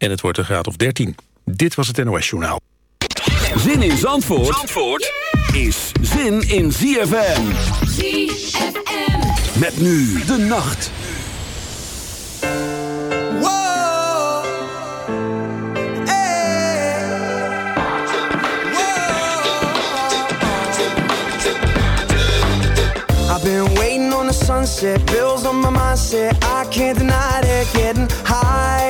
en het wordt een graad of 13. Dit was het NOS Journaal. Zin in Zandvoort, Zandvoort is zin in ZFM. ZFM. Met nu de nacht. Been waiting on the sunset, bills on my mindset. I can't deny it. Getting my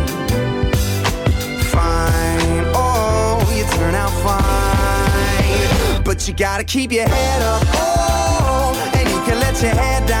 But you gotta keep your head up. Oh, and you can let your head down.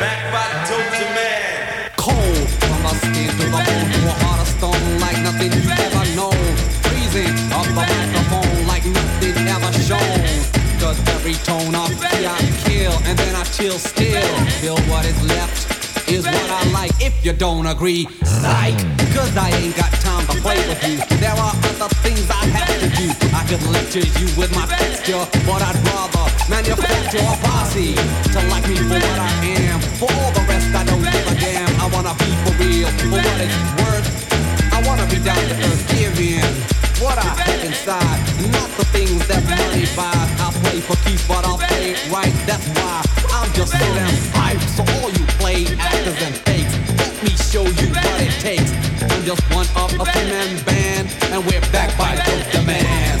Back by dope demand. cold from my skin to the bone to a heart of stone like nothing you've ever known. Freezing up the microphone like nothing ever shown. Cause every tone I feel I kill and then I chill still. Feel what is left is what I like if you don't agree. Psych, cause I ain't got time to play with you. There are other things I have to do. I could lecture you with my texture, but I'd rather manufacture a posse to like me for what I am. For all the rest, I don't give a damn. I wanna be for real, for what it's worth. I wanna be down to earth, give in. What I have inside, not the things that money buys. I play for keeps, but I'll play it right. That's why I'm just so damn hype. So all you play actors and fakes, let me show you what it takes. I'm just one of a three-man band, and we're back by Dope Demand.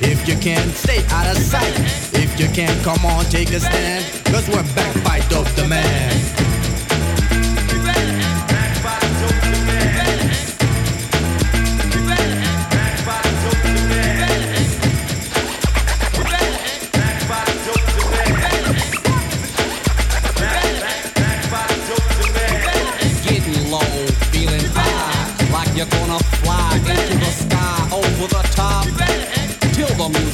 If you can, stay out of sight. If you can, come on, take a stand. Cause we're back by Dope Demand.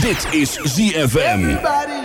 Dit is ZFM. Everybody.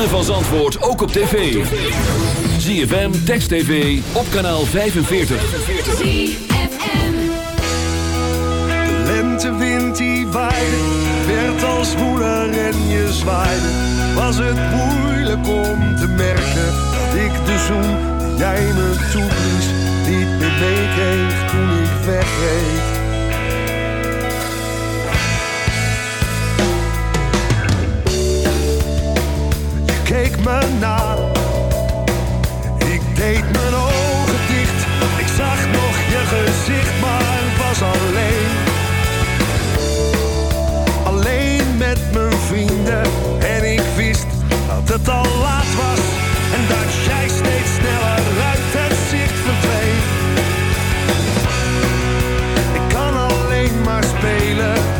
ritme van Zandvoort ook op tv. ZFM, Text TV, op kanaal 45. De lentewind die waaide, werd als moeder en je zwaaide. Was het moeilijk om te merken, dat ik de zoen jij me toeblies, niet meer meekreeg toen ik wegreed. keek me na. Ik deed mijn ogen dicht, ik zag nog je gezicht, maar was alleen. Alleen met mijn vrienden en ik wist dat het al laat was en dat jij steeds sneller uit het zicht verdween. Ik kan alleen maar spelen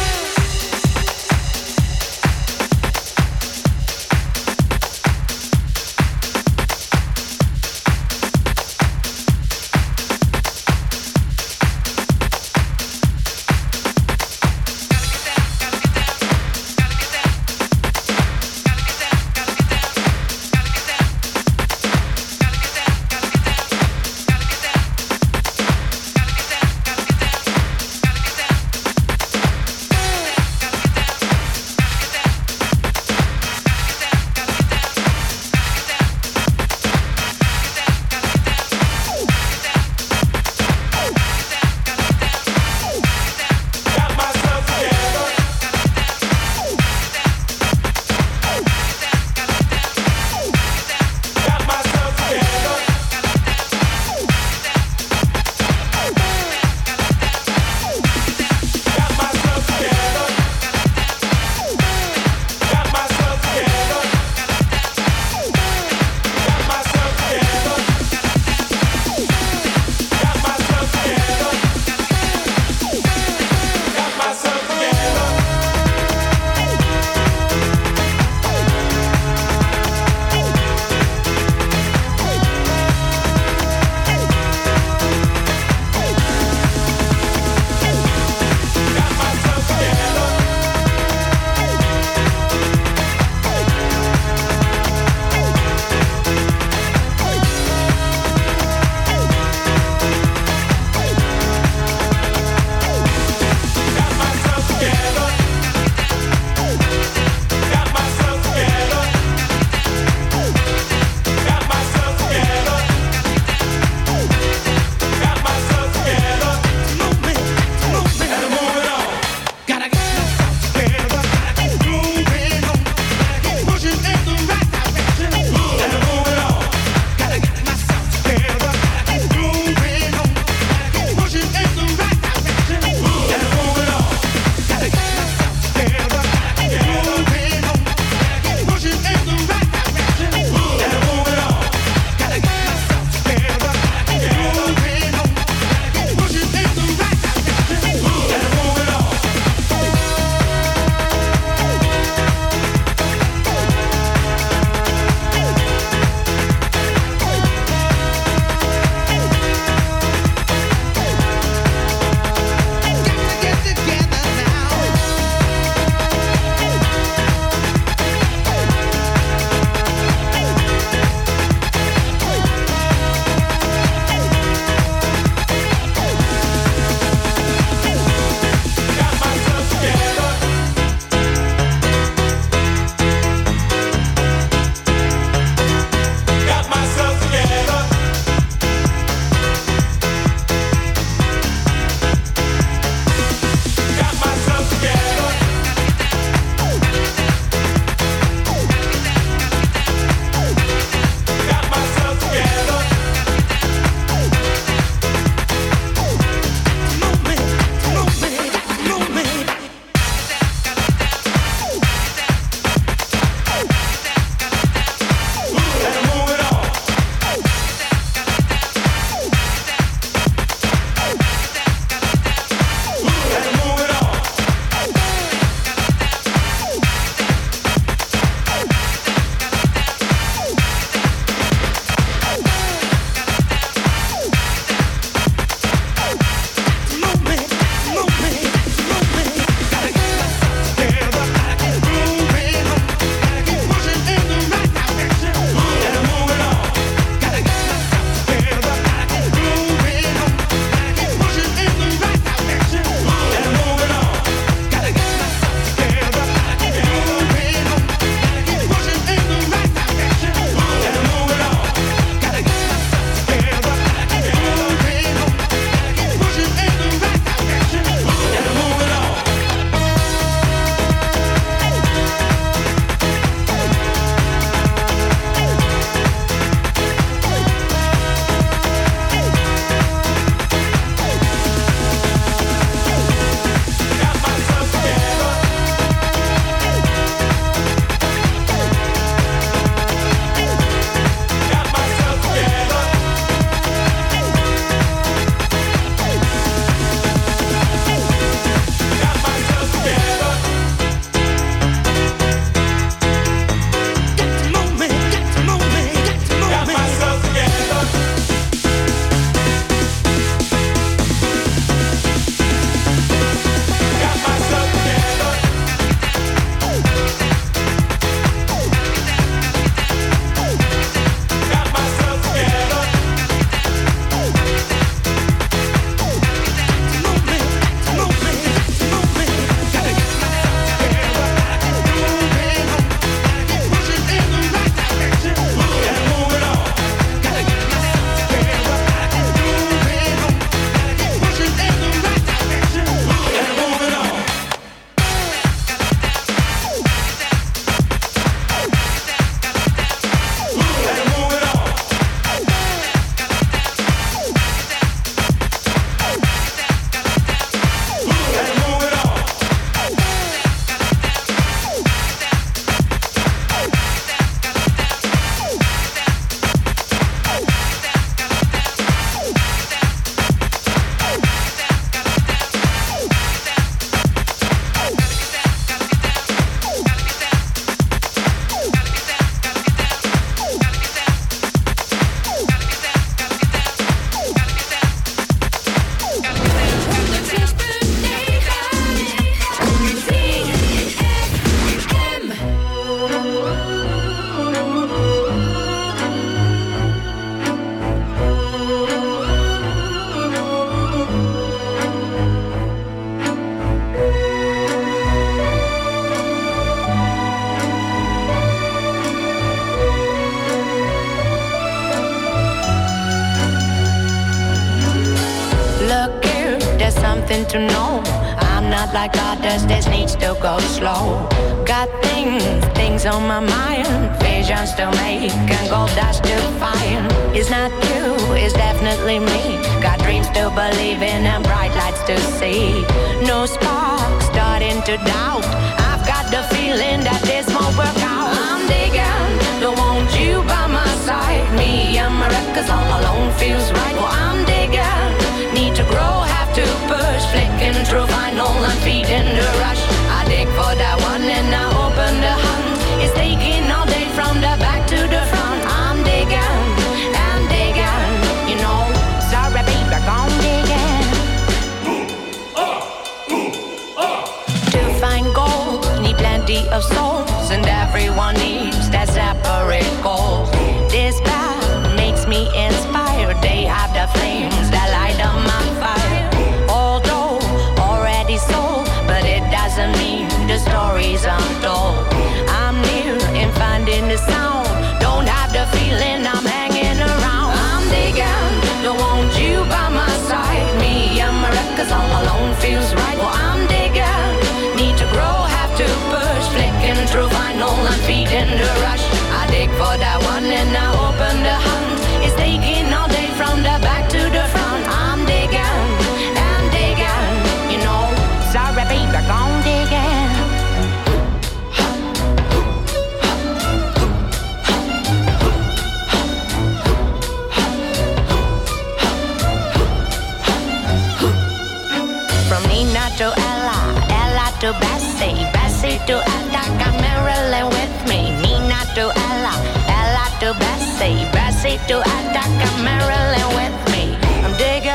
to Bessie, Bessie to got Marilyn with me, Nina to Ella, Ella to Bessie, Bessie to got Marilyn with me. I'm digging,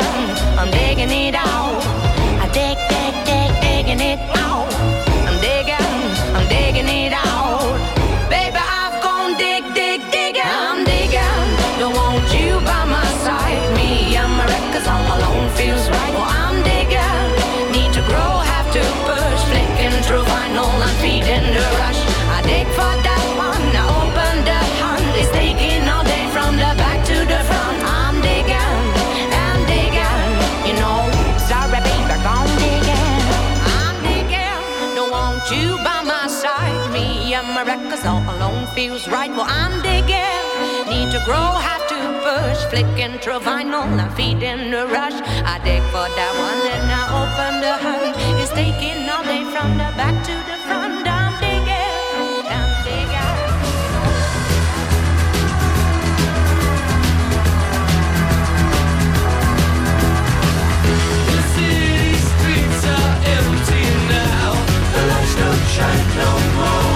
I'm digging it out. I dig, dig, dig, digging it out. feels right. Well, I'm digging. Need to grow, have to push. Flicking through vinyl, I'm feeding the rush. I dig for that one, then I open the hunt. It's taking all day from the back to the front. I'm digging. I'm digging. The city streets are empty now. The lights don't shine no more.